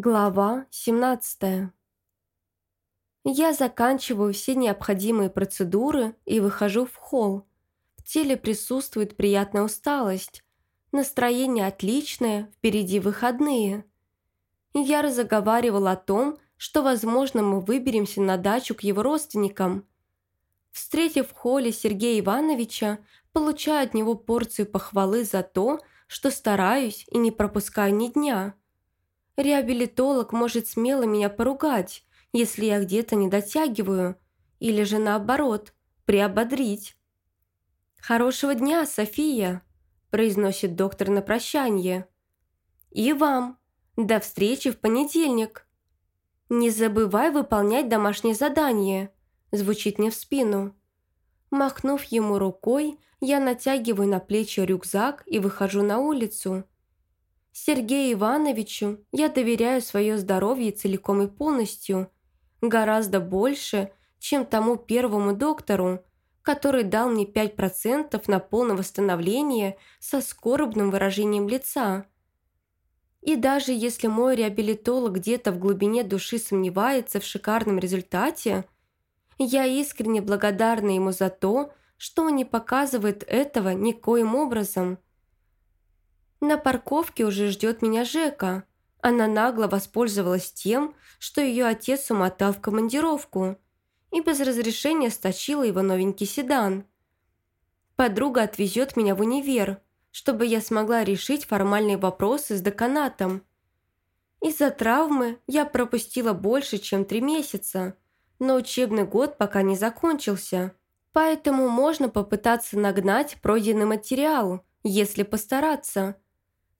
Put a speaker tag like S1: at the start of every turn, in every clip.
S1: Глава 17 Я заканчиваю все необходимые процедуры и выхожу в холл. В теле присутствует приятная усталость. Настроение отличное, впереди выходные. Я разговаривала о том, что, возможно, мы выберемся на дачу к его родственникам. Встретив в холле Сергея Ивановича, получаю от него порцию похвалы за то, что стараюсь и не пропускаю ни дня – Реабилитолог может смело меня поругать, если я где-то не дотягиваю, или же наоборот, приободрить. «Хорошего дня, София!» – произносит доктор на прощание. «И вам. До встречи в понедельник!» «Не забывай выполнять домашнее задание», – звучит мне в спину. Махнув ему рукой, я натягиваю на плечи рюкзак и выхожу на улицу. Сергею Ивановичу я доверяю свое здоровье целиком и полностью, гораздо больше, чем тому первому доктору, который дал мне 5% на полное восстановление со скорбным выражением лица. И даже если мой реабилитолог где-то в глубине души сомневается в шикарном результате, я искренне благодарна ему за то, что он не показывает этого никоим образом – на парковке уже ждет меня Жека. Она нагло воспользовалась тем, что ее отец умотал в командировку и без разрешения стащила его новенький седан. Подруга отвезет меня в универ, чтобы я смогла решить формальные вопросы с деканатом. Из-за травмы я пропустила больше, чем три месяца, но учебный год пока не закончился, поэтому можно попытаться нагнать пройденный материал, если постараться –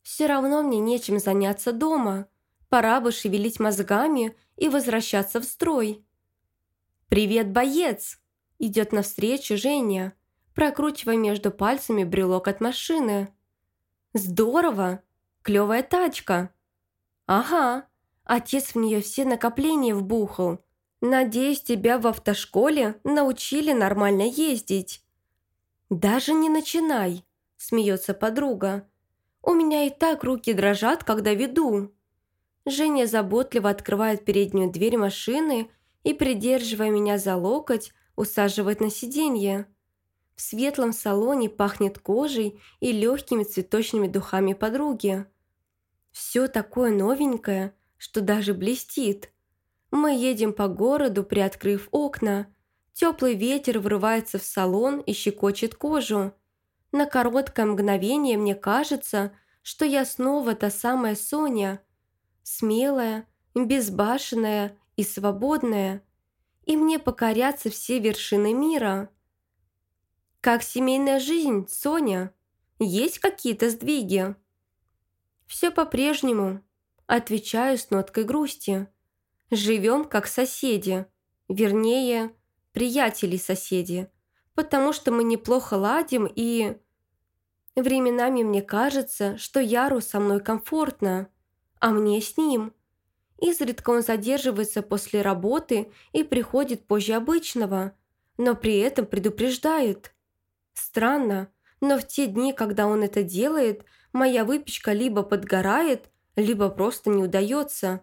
S1: все равно мне нечем заняться дома. Пора бы шевелить мозгами и возвращаться в строй. «Привет, боец!» – идет навстречу Женя, прокручивая между пальцами брелок от машины. «Здорово! Клевая тачка!» «Ага, отец в нее все накопления вбухал. Надеюсь, тебя в автошколе научили нормально ездить». «Даже не начинай!» – смеется подруга. У меня и так руки дрожат, когда веду». Женя заботливо открывает переднюю дверь машины и, придерживая меня за локоть, усаживает на сиденье. В светлом салоне пахнет кожей и легкими цветочными духами подруги. Все такое новенькое, что даже блестит. Мы едем по городу, приоткрыв окна. Теплый ветер врывается в салон и щекочет кожу. На короткое мгновение мне кажется, что я снова та самая Соня, смелая, безбашенная и свободная, и мне покорятся все вершины мира. Как семейная жизнь, Соня? Есть какие-то сдвиги? Все по-прежнему, отвечаю с ноткой грусти. Живем как соседи, вернее, приятели-соседи потому что мы неплохо ладим и... Временами мне кажется, что Яру со мной комфортно, а мне с ним. Изредка он задерживается после работы и приходит позже обычного, но при этом предупреждает. Странно, но в те дни, когда он это делает, моя выпечка либо подгорает, либо просто не удается.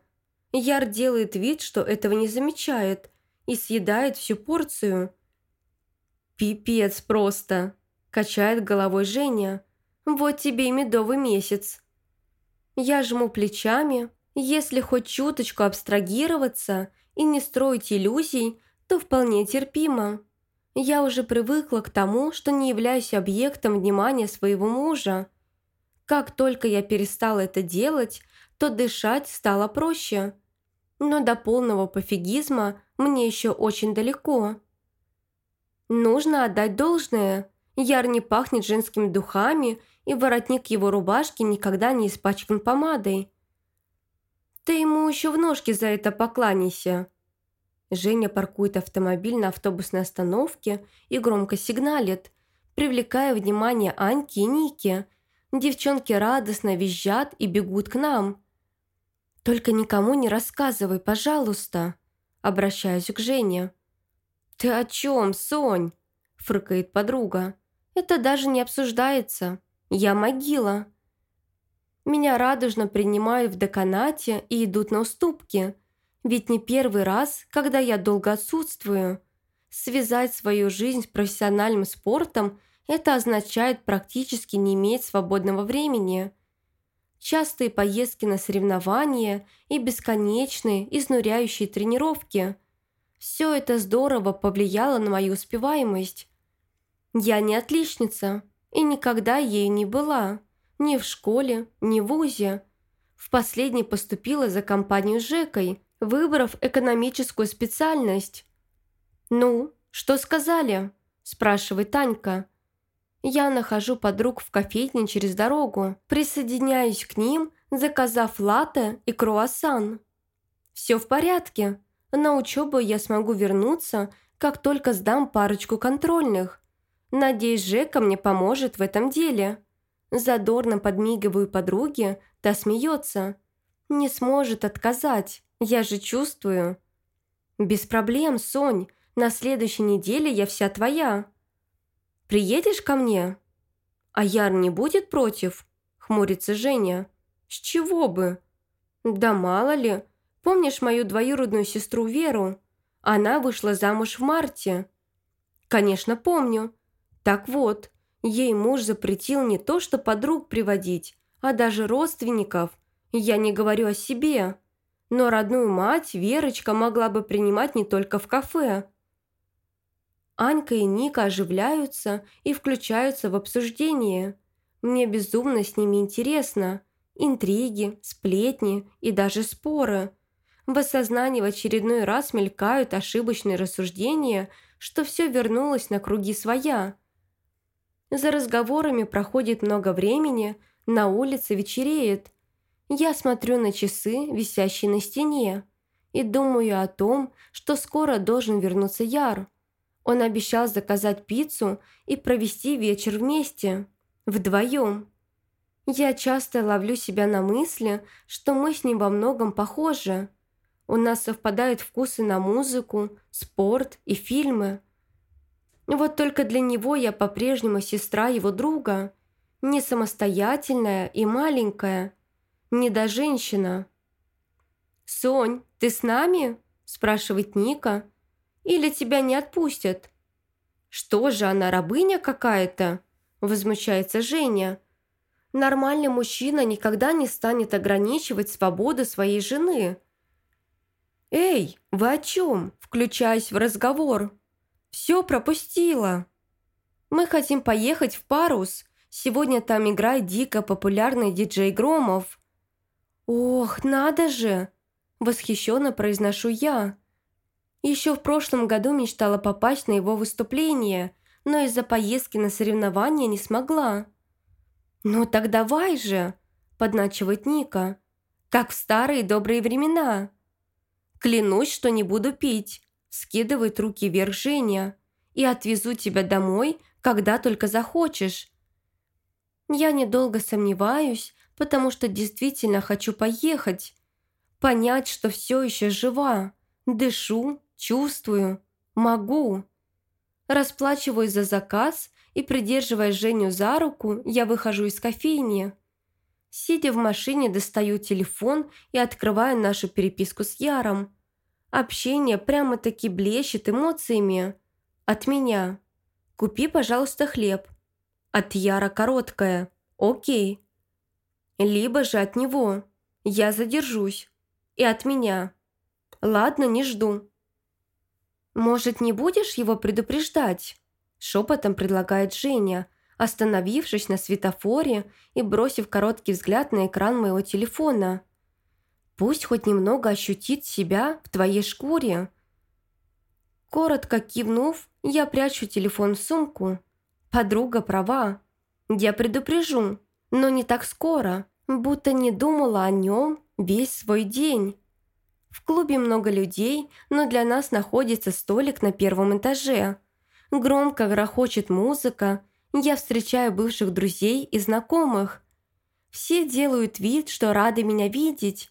S1: Яр делает вид, что этого не замечает и съедает всю порцию – «Пипец просто!» – качает головой Женя. «Вот тебе и медовый месяц». Я жму плечами. Если хоть чуточку абстрагироваться и не строить иллюзий, то вполне терпимо. Я уже привыкла к тому, что не являюсь объектом внимания своего мужа. Как только я перестала это делать, то дышать стало проще. Но до полного пофигизма мне еще очень далеко. Нужно отдать должное. Яр не пахнет женскими духами, и воротник его рубашки никогда не испачкан помадой. Ты ему еще в ножки за это покланяйся. Женя паркует автомобиль на автобусной остановке и громко сигналит, привлекая внимание Аньки и Ники. Девчонки радостно визжат и бегут к нам. «Только никому не рассказывай, пожалуйста», обращаюсь к Жене. «Ты о чем, Сонь?» – фрыкает подруга. «Это даже не обсуждается. Я могила». Меня радужно принимают в деканате и идут на уступки. Ведь не первый раз, когда я долго отсутствую. Связать свою жизнь с профессиональным спортом – это означает практически не иметь свободного времени. Частые поездки на соревнования и бесконечные, изнуряющие тренировки – все это здорово повлияло на мою успеваемость. Я не отличница и никогда ею не была. Ни в школе, ни в ВУЗе. В последний поступила за компанию Жекой, выбрав экономическую специальность. «Ну, что сказали?» – спрашивает Танька. Я нахожу подруг в кофейне через дорогу, присоединяюсь к ним, заказав латте и круассан. «Все в порядке. На учебу я смогу вернуться, как только сдам парочку контрольных. Надеюсь, Жека мне поможет в этом деле». Задорно подмигиваю подруге, та смеется. «Не сможет отказать, я же чувствую». «Без проблем, Сонь, на следующей неделе я вся твоя». «Приедешь ко мне?» «А Яр не будет против?» – хмурится Женя. «С чего бы?» «Да мало ли. Помнишь мою двоюродную сестру Веру? Она вышла замуж в марте». «Конечно, помню. Так вот, Ей муж запретил не то что подруг приводить, а даже родственников. Я не говорю о себе. Но родную мать Верочка могла бы принимать не только в кафе. Анька и Ника оживляются и включаются в обсуждение. Мне безумно с ними интересно. Интриги, сплетни и даже споры. В осознании в очередной раз мелькают ошибочные рассуждения, что все вернулось на круги своя – за разговорами проходит много времени, на улице вечереет. Я смотрю на часы, висящие на стене, и думаю о том, что скоро должен вернуться Яр. Он обещал заказать пиццу и провести вечер вместе, вдвоем. Я часто ловлю себя на мысли, что мы с ним во многом похожи. У нас совпадают вкусы на музыку, спорт и фильмы. Вот только для него я по-прежнему сестра его друга, не самостоятельная и маленькая, не до женщина. «Сонь, ты с нами?» – спрашивает Ника. «Или тебя не отпустят?» «Что же, она рабыня какая-то?» – возмущается Женя. «Нормальный мужчина никогда не станет ограничивать свободу своей жены». «Эй, вы о чем?» – включаясь в разговор. Все пропустила. Мы хотим поехать в Парус. Сегодня там играет дико популярный диджей Громов. Ох, надо же! Восхищенно произношу я. Еще в прошлом году мечтала попасть на его выступление, но из-за поездки на соревнования не смогла. «Ну так давай же!» – подначивает Ника. «Как в старые добрые времена!» «Клянусь, что не буду пить скидывает руки вверх Женя, и отвезу тебя домой, когда только захочешь. Я недолго сомневаюсь, потому что действительно хочу поехать, понять, что все еще жива, дышу, чувствую, могу. Расплачиваюсь за заказ и, придерживая Женю за руку, я выхожу из кофейни. Сидя в машине, достаю телефон и открываю нашу переписку с Яром. Общение прямо-таки блещет эмоциями. От меня. Купи, пожалуйста, хлеб. От Яра короткая. Окей. Либо же от него. Я задержусь. И от меня. Ладно, не жду. Может, не будешь его предупреждать? Шепотом предлагает Женя, остановившись на светофоре и бросив короткий взгляд на экран моего телефона – Пусть хоть немного ощутит себя в твоей шкуре. Коротко кивнув, я прячу телефон в сумку. Подруга права. Я предупрежу, но не так скоро, будто не думала о нем весь свой день. В клубе много людей, но для нас находится столик на первом этаже. Громко грохочет музыка, я встречаю бывших друзей и знакомых. Все делают вид, что рады меня видеть,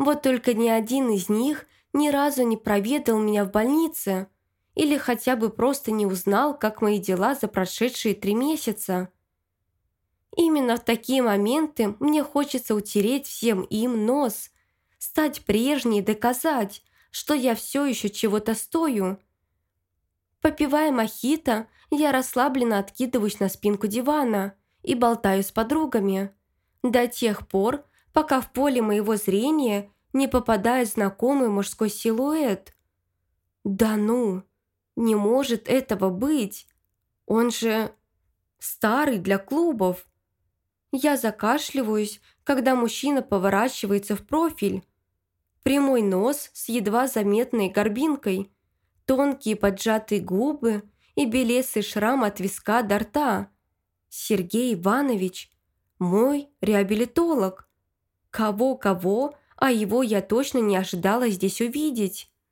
S1: вот только ни один из них ни разу не проведал меня в больнице или хотя бы просто не узнал, как мои дела за прошедшие три месяца. Именно в такие моменты мне хочется утереть всем им нос, стать прежней и доказать, что я все еще чего-то стою. Попивая мохито, я расслабленно откидываюсь на спинку дивана и болтаю с подругами. До тех пор, пока в поле моего зрения не попадает знакомый мужской силуэт. Да ну, не может этого быть. Он же старый для клубов. Я закашливаюсь, когда мужчина поворачивается в профиль. Прямой нос с едва заметной горбинкой, тонкие поджатые губы и белесый шрам от виска до рта. Сергей Иванович, мой реабилитолог. Кого-кого, а его я точно не ожидала здесь увидеть.